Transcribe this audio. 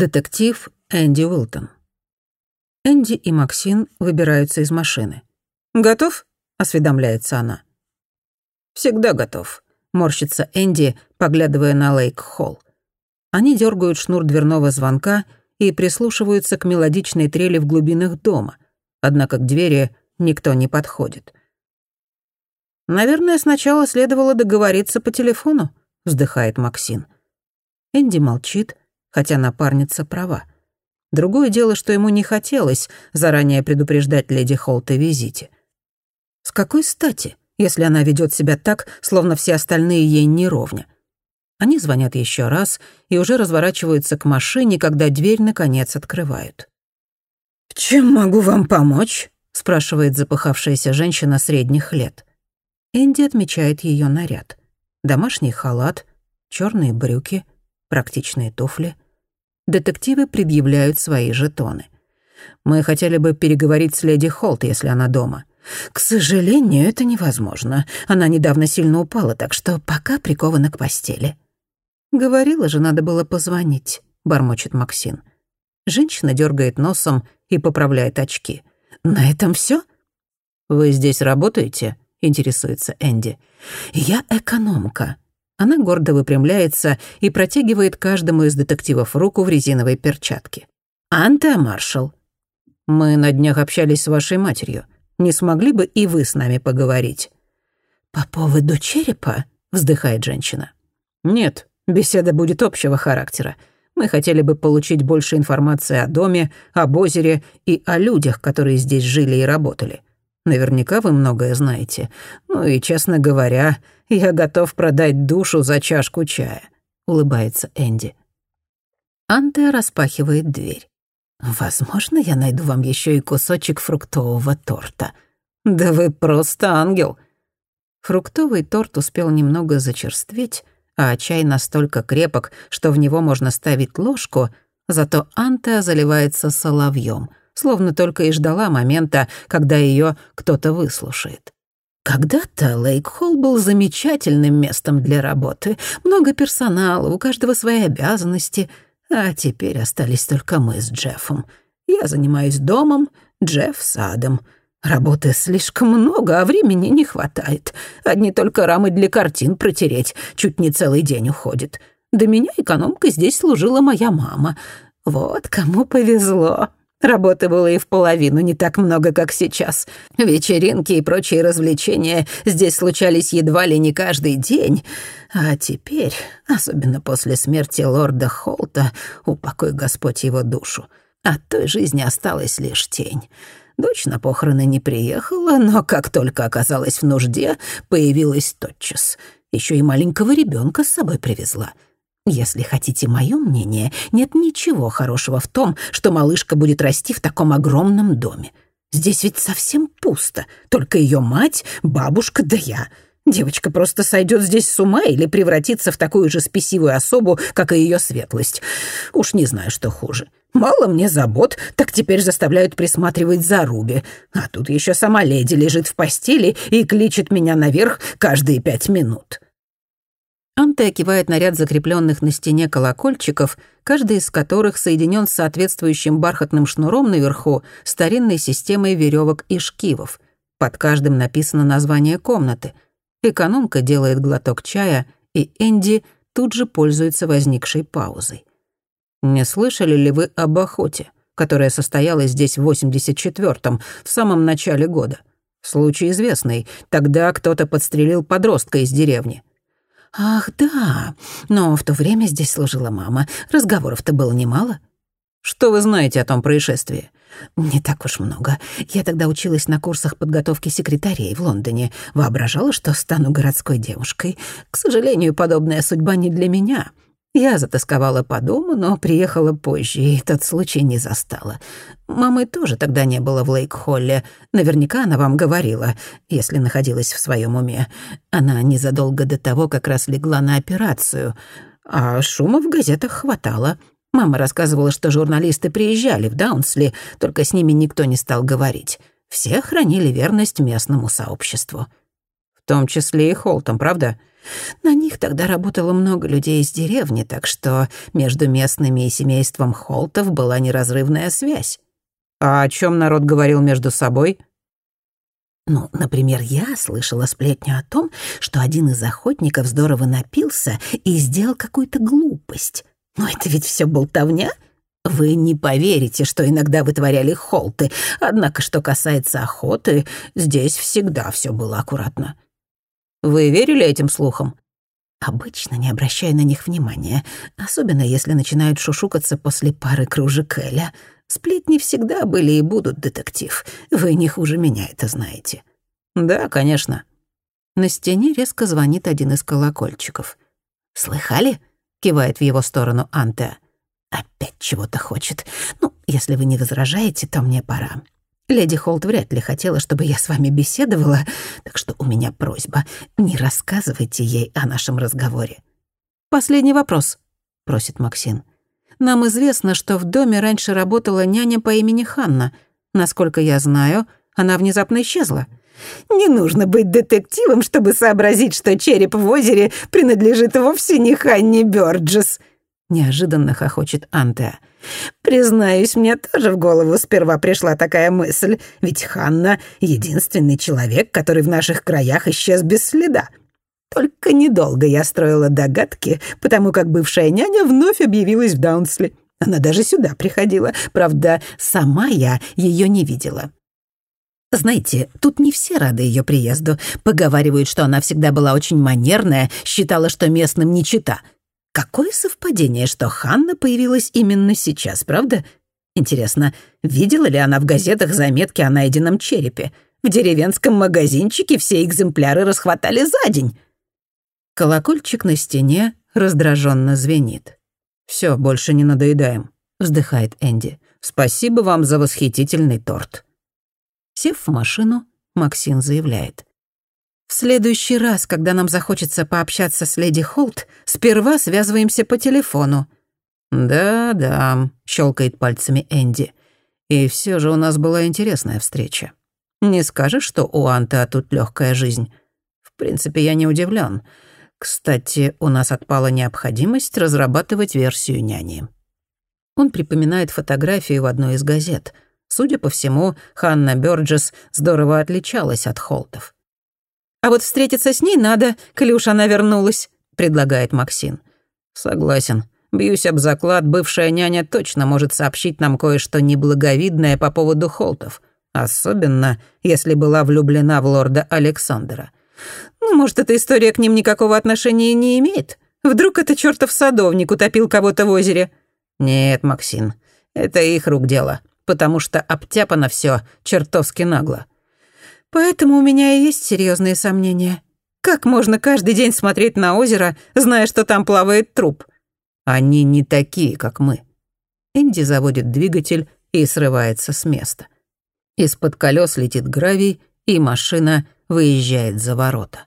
Детектив Энди Уилтон. Энди и Максин выбираются из машины. «Готов?» — осведомляется она. «Всегда готов», — морщится Энди, поглядывая на Лейк-Холл. Они дергают шнур дверного звонка и прислушиваются к мелодичной трели в глубинах дома, однако к двери никто не подходит. «Наверное, сначала следовало договориться по телефону», — вздыхает Максин. Энди молчит, хотя напарница права. Другое дело, что ему не хотелось заранее предупреждать леди Холт о визите. С какой стати, если она ведет себя так, словно все остальные ей не ровня? Они звонят еще раз и уже разворачиваются к машине, когда дверь, наконец, открывают. «Чем могу вам помочь?» — спрашивает запыхавшаяся женщина средних лет. Энди отмечает ее наряд. Домашний халат, черные брюки, практичные туфли. Детективы предъявляют свои жетоны. «Мы хотели бы переговорить с леди Холт, если она дома». «К сожалению, это невозможно. Она недавно сильно упала, так что пока прикована к постели». «Говорила же, надо было позвонить», — бормочет Максин. Женщина дергает носом и поправляет очки. «На этом все? «Вы здесь работаете?» — интересуется Энди. «Я экономка», она гордо выпрямляется и протягивает каждому из детективов руку в резиновой перчатке. «Анта, маршал!» «Мы на днях общались с вашей матерью. Не смогли бы и вы с нами поговорить?» «По поводу черепа?» — вздыхает женщина. «Нет, беседа будет общего характера. Мы хотели бы получить больше информации о доме, об озере и о людях, которые здесь жили и работали. Наверняка вы многое знаете. Ну и, честно говоря, я готов продать душу за чашку чая», — улыбается Энди. Анте распахивает дверь. «Возможно, я найду вам еще и кусочек фруктового торта». «Да вы просто ангел!» Фруктовый торт успел немного зачерстветь, а чай настолько крепок, что в него можно ставить ложку, зато Анта заливается соловьем — словно только и ждала момента, когда ее кто-то выслушает. Когда-то Лейк-Холл был замечательным местом для работы. Много персонала, у каждого свои обязанности. А теперь остались только мы с Джеффом. Я занимаюсь домом, Джефф — садом. Работы слишком много, а времени не хватает. Одни только рамы для картин протереть чуть не целый день уходит. До меня экономкой здесь служила моя мама. Вот кому повезло. Работы было и в половину не так много, как сейчас. Вечеринки и прочие развлечения здесь случались едва ли не каждый день. А теперь, особенно после смерти лорда Холта, упокой Господь его душу, от той жизни осталась лишь тень. Дочь на похороны не приехала, но как только оказалась в нужде, появилась тотчас. Еще и маленького ребенка с собой привезла — если хотите мое мнение, нет ничего хорошего в том, что малышка будет расти в таком огромном доме. Здесь ведь совсем пусто, только ее мать, бабушка да я. Девочка просто сойдет здесь с ума или превратится в такую же спесивую особу, как и ее светлость. Уж не знаю, что хуже. Мало мне забот, так теперь заставляют присматривать за Руби. А тут еще сама леди лежит в постели и кличет меня наверх каждые пять минут. Анте кивает на ряд закрепленных на стене колокольчиков, каждый из которых соединен с соответствующим бархатным шнуром наверху старинной системой веревок и шкивов. Под каждым написано название комнаты. Экономка делает глоток чая, и Энди тут же пользуется возникшей паузой. «Не слышали ли вы об охоте, которая состоялась здесь в 84-м, в самом начале года? Случай известный. Тогда кто-то подстрелил подростка из деревни. «Ах, да, но в то время здесь служила мама. Разговоров-то было немало». «Что вы знаете о том происшествии?» «Не так уж много. Я тогда училась на курсах подготовки секретарей в Лондоне. Воображала, что стану городской девушкой. К сожалению, подобная судьба не для меня. Я затасковала по дому, но приехала позже, и тот случай не застала. Мамы тоже тогда не было в Лейк-Холле. Наверняка она вам говорила, если находилась в своем уме. Она незадолго до того как раз легла на операцию. А шума в газетах хватало. Мама рассказывала, что журналисты приезжали в Даунсли, только с ними никто не стал говорить. Все хранили верность местному сообществу. В том числе и Холтом, правда? — На них тогда работало много людей из деревни, так что между местными и семейством Холтов была неразрывная связь. А о чем народ говорил между собой? Ну, например, я слышала сплетню о том, что один из охотников здорово напился и сделал какую-то глупость. Но это ведь все болтовня. Вы не поверите, что иногда вытворяли холты. Однако, что касается охоты, здесь всегда все было аккуратно. Вы верили этим слухам? Обычно не обращая на них внимания, особенно если начинают шушукаться после пары кружек Эля. Сплетни всегда были и будут, детектив. Вы не хуже меня это знаете. Да, конечно. На стене резко звонит один из колокольчиков. «Слыхали?» — кивает в его сторону Анте. «Опять чего-то хочет. Ну, если вы не возражаете, то мне пора. Леди Холт вряд ли хотела, чтобы я с вами беседовала, так что у меня просьба, не рассказывайте ей о нашем разговоре». «Последний вопрос», — просит Максин. «Нам известно, что в доме раньше работала няня по имени Ханна. Насколько я знаю, она внезапно исчезла». «Не нужно быть детективом, чтобы сообразить, что череп в озере принадлежит вовсе не Ханне Бёрджес», — неожиданно хохочет Антеа. Признаюсь, мне тоже в голову сперва пришла такая мысль, ведь Ханна — единственный человек, который в наших краях исчез без следа. Только недолго я строила догадки, потому как бывшая няня вновь объявилась в Даунсли. Она даже сюда приходила, правда, сама я ее не видела. Знаете, тут не все рады ее приезду. Поговаривают, что она всегда была очень манерная, считала, что местным не чита — Какое совпадение, что Ханна появилась именно сейчас, правда? Интересно, видела ли она в газетах заметки о найденном черепе? В деревенском магазинчике все экземпляры расхватали за день. Колокольчик на стене раздраженно звенит. Все, больше не надоедаем», — вздыхает Энди. «Спасибо вам за восхитительный торт». Сев в машину, Максим заявляет. В следующий раз, когда нам захочется пообщаться с леди Холт, сперва связываемся по телефону». «Да-да», — щелкает пальцами Энди. «И все же у нас была интересная встреча. Не скажешь, что у Анта тут легкая жизнь? В принципе, я не удивлен. Кстати, у нас отпала необходимость разрабатывать версию няни». Он припоминает фотографию в одной из газет. Судя по всему, Ханна Бёрджес здорово отличалась от Холтов. А вот встретиться с ней надо, коли уж она вернулась», — предлагает Максин. «Согласен. Бьюсь об заклад, бывшая няня точно может сообщить нам кое-что неблаговидное по поводу Холтов. Особенно, если была влюблена в лорда Александра. Ну, может, эта история к ним никакого отношения не имеет? Вдруг это чертов садовник утопил кого-то в озере?» «Нет, Максин, это их рук дело, потому что обтяпано все чертовски нагло. Поэтому у меня и есть серьезные сомнения. Как можно каждый день смотреть на озеро, зная, что там плавает труп? Они не такие, как мы. Энди заводит двигатель и срывается с места. Из-под колес летит гравий, и машина выезжает за ворота.